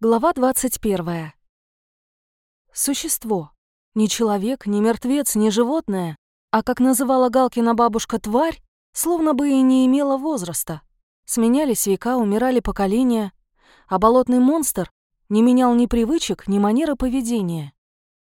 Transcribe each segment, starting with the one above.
Глава 21. Существо. Не человек, не мертвец, не животное, а, как называла Галкина бабушка, тварь, словно бы и не имела возраста. Сменялись века, умирали поколения, а болотный монстр не менял ни привычек, ни манеры поведения.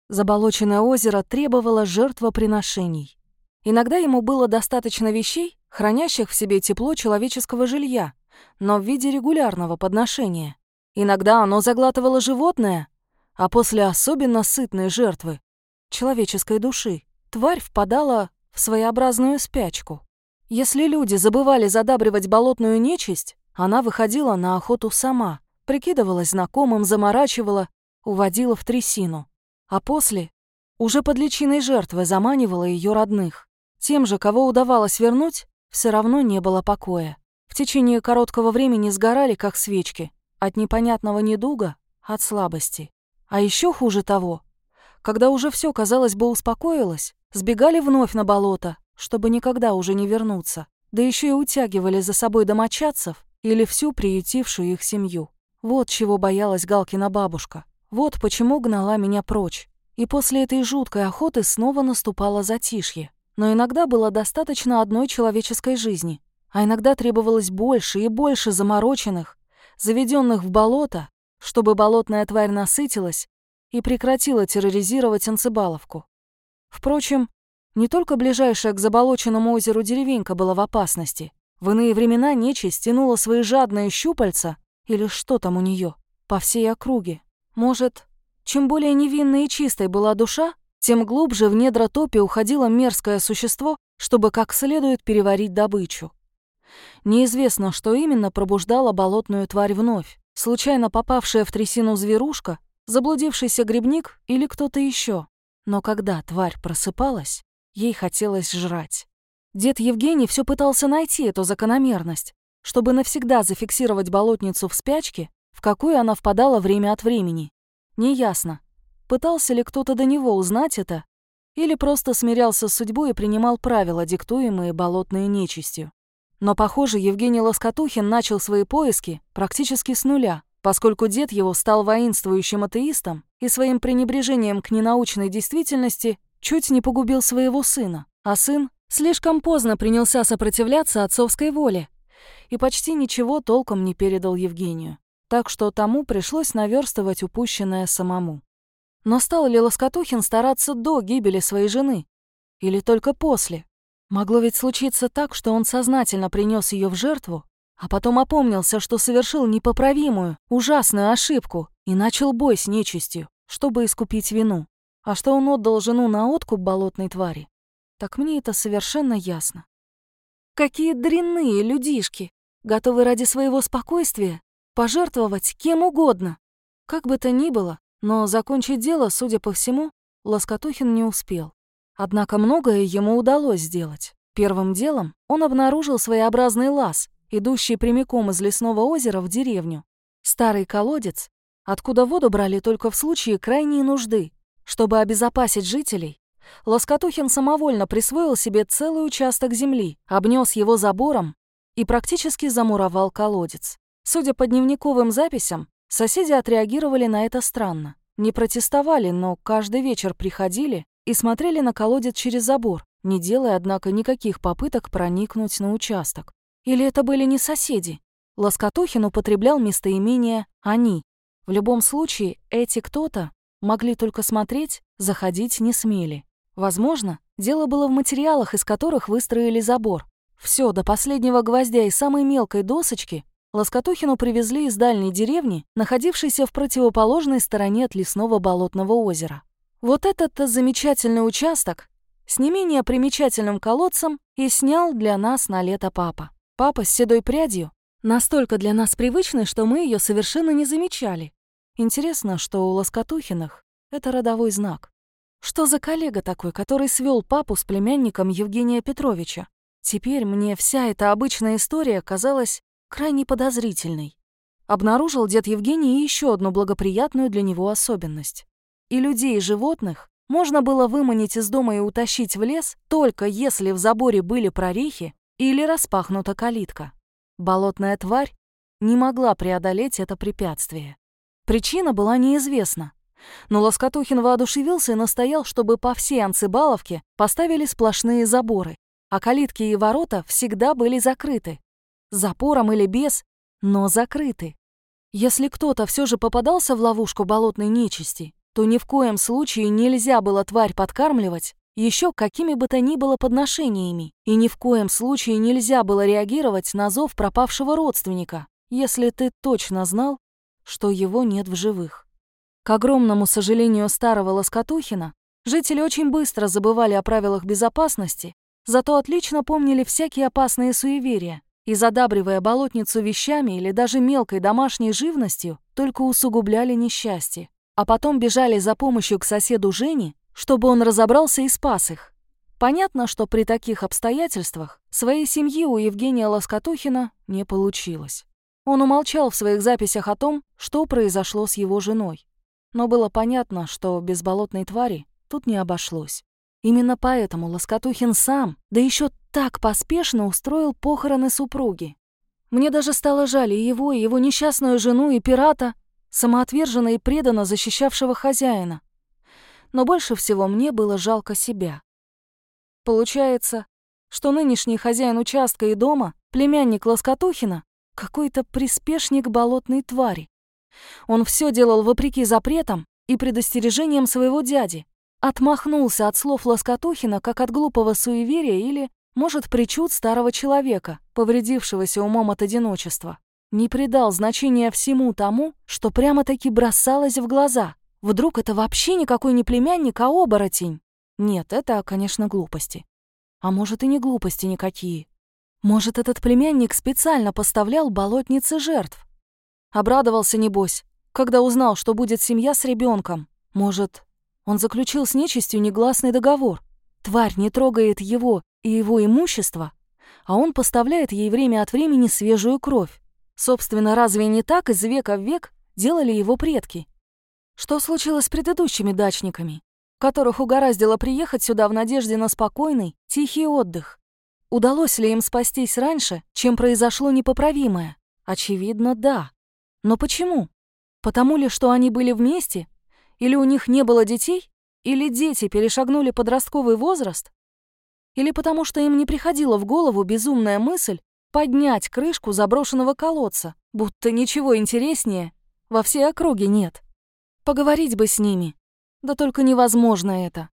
Заболоченное озеро требовало жертвоприношений. Иногда ему было достаточно вещей, хранящих в себе тепло человеческого жилья, но в виде регулярного подношения. Иногда оно заглатывало животное, а после особенно сытной жертвы, человеческой души, тварь впадала в своеобразную спячку. Если люди забывали задабривать болотную нечисть, она выходила на охоту сама, прикидывалась знакомым, заморачивала, уводила в трясину. А после уже под личиной жертвы заманивала ее родных. Тем же, кого удавалось вернуть, все равно не было покоя. В течение короткого времени сгорали, как свечки, от непонятного недуга, от слабости. А еще хуже того, когда уже все, казалось бы, успокоилось, сбегали вновь на болото, чтобы никогда уже не вернуться, да еще и утягивали за собой домочадцев или всю приютившую их семью. Вот чего боялась Галкина бабушка. Вот почему гнала меня прочь. И после этой жуткой охоты снова наступало затишье. Но иногда было достаточно одной человеческой жизни, а иногда требовалось больше и больше замороченных, заведенных в болото, чтобы болотная тварь насытилась и прекратила терроризировать Анцебаловку. Впрочем, не только ближайшая к заболоченному озеру деревенька была в опасности. В иные времена нечисть тянула свои жадные щупальца, или что там у нее, по всей округе. Может, чем более невинной и чистой была душа, тем глубже в недра топи уходило мерзкое существо, чтобы как следует переварить добычу. Неизвестно, что именно пробуждало болотную тварь вновь. Случайно попавшая в трясину зверушка, заблудившийся грибник или кто-то еще. Но когда тварь просыпалась, ей хотелось жрать. Дед Евгений все пытался найти эту закономерность, чтобы навсегда зафиксировать болотницу в спячке, в какую она впадала время от времени. Неясно, пытался ли кто-то до него узнать это, или просто смирялся с судьбой и принимал правила, диктуемые болотной нечистью. Но, похоже, Евгений Лоскотухин начал свои поиски практически с нуля, поскольку дед его стал воинствующим атеистом и своим пренебрежением к ненаучной действительности чуть не погубил своего сына, а сын слишком поздно принялся сопротивляться отцовской воле и почти ничего толком не передал Евгению. Так что тому пришлось наверстывать упущенное самому. Но стал ли Лоскотухин стараться до гибели своей жены? Или только после? Могло ведь случиться так, что он сознательно принес ее в жертву, а потом опомнился, что совершил непоправимую, ужасную ошибку и начал бой с нечистью, чтобы искупить вину. А что он отдал жену на откуп болотной твари, так мне это совершенно ясно. Какие дрянные людишки, готовы ради своего спокойствия пожертвовать кем угодно. Как бы то ни было, но закончить дело, судя по всему, Лоскотухин не успел. Однако многое ему удалось сделать. Первым делом он обнаружил своеобразный лаз, идущий прямиком из лесного озера в деревню. Старый колодец, откуда воду брали только в случае крайней нужды. Чтобы обезопасить жителей, Лоскотухин самовольно присвоил себе целый участок земли, обнес его забором и практически замуровал колодец. Судя по дневниковым записям, соседи отреагировали на это странно. Не протестовали, но каждый вечер приходили и смотрели на колодец через забор, не делая, однако, никаких попыток проникнуть на участок. Или это были не соседи? Лоскотухин употреблял местоимение «они». В любом случае, эти кто-то могли только смотреть, заходить не смели. Возможно, дело было в материалах, из которых выстроили забор. Все до последнего гвоздя и самой мелкой досочки Лоскотухину привезли из дальней деревни, находившейся в противоположной стороне от лесного болотного озера. Вот этот-то замечательный участок с не менее примечательным колодцем и снял для нас на лето папа. Папа с седой прядью, настолько для нас привычный, что мы ее совершенно не замечали. Интересно, что у Лоскотухиных это родовой знак. Что за коллега такой, который свел папу с племянником Евгения Петровича? Теперь мне вся эта обычная история казалась крайне подозрительной. Обнаружил дед Евгений еще одну благоприятную для него особенность. И людей, и животных можно было выманить из дома и утащить в лес, только если в заборе были прорехи или распахнута калитка. Болотная тварь не могла преодолеть это препятствие. Причина была неизвестна. Но Лоскотухин воодушевился и настоял, чтобы по всей Анцибаловке поставили сплошные заборы, а калитки и ворота всегда были закрыты. Запором или без, но закрыты. Если кто-то все же попадался в ловушку болотной нечисти, то ни в коем случае нельзя было тварь подкармливать еще какими бы то ни было подношениями, и ни в коем случае нельзя было реагировать на зов пропавшего родственника, если ты точно знал, что его нет в живых. К огромному сожалению старого Лоскотухина, жители очень быстро забывали о правилах безопасности, зато отлично помнили всякие опасные суеверия, и, задабривая болотницу вещами или даже мелкой домашней живностью, только усугубляли несчастье. А потом бежали за помощью к соседу Жене, чтобы он разобрался и спас их. Понятно, что при таких обстоятельствах своей семьи у Евгения Лоскотухина не получилось. Он умолчал в своих записях о том, что произошло с его женой. Но было понятно, что без болотной твари тут не обошлось. Именно поэтому Лоскотухин сам, да еще так поспешно устроил похороны супруги. Мне даже стало жаль и его, и его несчастную жену, и пирата, самоотверженно и преданно защищавшего хозяина. Но больше всего мне было жалко себя. Получается, что нынешний хозяин участка и дома, племянник Лоскотухина, какой-то приспешник болотной твари. Он все делал вопреки запретам и предостережениям своего дяди, Отмахнулся от слов Лоскотухина, как от глупого суеверия или, может, причуд старого человека, повредившегося умом от одиночества. Не придал значения всему тому, что прямо-таки бросалось в глаза. Вдруг это вообще никакой не племянник, а оборотень? Нет, это, конечно, глупости. А может, и не глупости никакие. Может, этот племянник специально поставлял болотницы жертв? Обрадовался, небось, когда узнал, что будет семья с ребенком. Может, он заключил с нечистью негласный договор. Тварь не трогает его и его имущество, а он поставляет ей время от времени свежую кровь. Собственно, разве не так из века в век делали его предки? Что случилось с предыдущими дачниками, которых угораздило приехать сюда в надежде на спокойный, тихий отдых? Удалось ли им спастись раньше, чем произошло непоправимое? Очевидно, да. Но почему? Потому ли, что они были вместе или у них не было детей? Или дети перешагнули подростковый возраст? Или потому что им не приходила в голову безумная мысль поднять крышку заброшенного колодца, будто ничего интереснее во всей округе нет. Поговорить бы с ними. Да только невозможно это.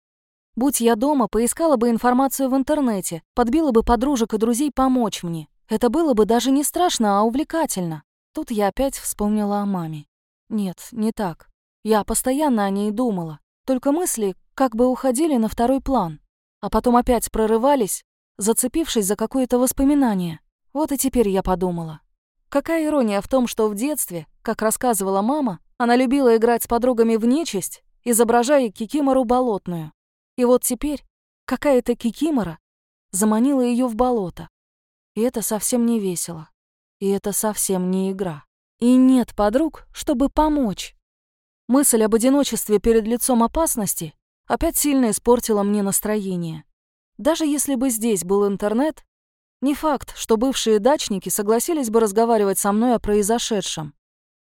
Будь я дома, поискала бы информацию в интернете, подбила бы подружек и друзей помочь мне. Это было бы даже не страшно, а увлекательно. Тут я опять вспомнила о маме. Нет, не так. Я постоянно о ней думала, только мысли как бы уходили на второй план, а потом опять прорывались, зацепившись за какое-то воспоминание. Вот и теперь я подумала. Какая ирония в том, что в детстве, как рассказывала мама, она любила играть с подругами в нечисть, изображая кикимору болотную. И вот теперь какая-то кикимора заманила ее в болото. И это совсем не весело. И это совсем не игра. И нет подруг, чтобы помочь. Мысль об одиночестве перед лицом опасности опять сильно испортила мне настроение. Даже если бы здесь был интернет, не факт, что бывшие дачники согласились бы разговаривать со мной о произошедшем.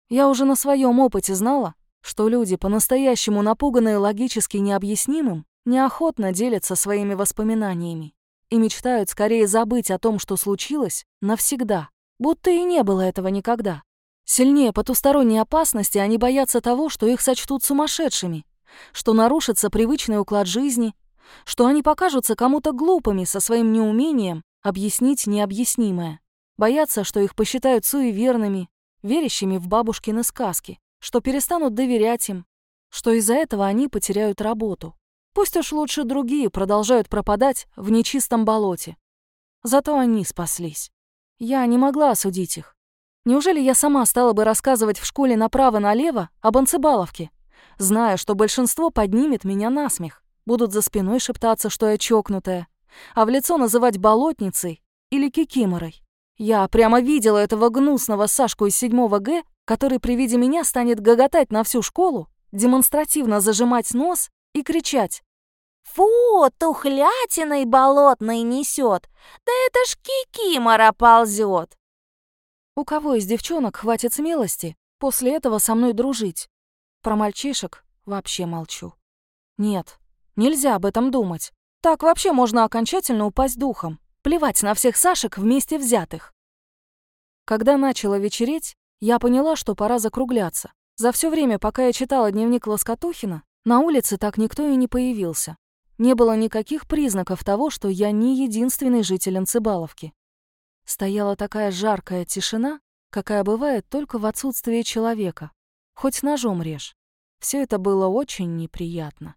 Я уже на своем опыте знала, что люди, по-настоящему напуганные логически необъяснимым, неохотно делятся своими воспоминаниями и мечтают скорее забыть о том, что случилось, навсегда, будто и не было этого никогда. Сильнее потусторонней опасности они боятся того, что их сочтут сумасшедшими, что нарушится привычный уклад жизни, что они покажутся кому-то глупыми со своим неумением объяснить необъяснимое. Боятся, что их посчитают суеверными, верящими в бабушкины сказки, что перестанут доверять им, что из-за этого они потеряют работу. Пусть уж лучше другие продолжают пропадать в нечистом болоте. Зато они спаслись. Я не могла осудить их. Неужели я сама стала бы рассказывать в школе направо-налево об Анцебаловке, зная, что большинство поднимет меня на смех, будут за спиной шептаться, что я чокнутая, а в лицо называть болотницей или кикиморой? Я прямо видела этого гнусного Сашку из 7 Г, который при виде меня станет гоготать на всю школу, демонстративно зажимать нос и кричать. «Фу, тухлятиной болотной несет! Да это ж кикимора ползет!» У кого из девчонок хватит смелости после этого со мной дружить. Про мальчишек вообще молчу. Нет, нельзя об этом думать. Так вообще можно окончательно упасть духом. Плевать на всех Сашек вместе взятых. Когда начало вечереть, я поняла, что пора закругляться. За все время, пока я читала дневник Лоскотухина, на улице так никто и не появился. Не было никаких признаков того, что я не единственный житель Анцибаловки. Стояла такая жаркая тишина, какая бывает только в отсутствии человека. Хоть ножом режь. Все это было очень неприятно.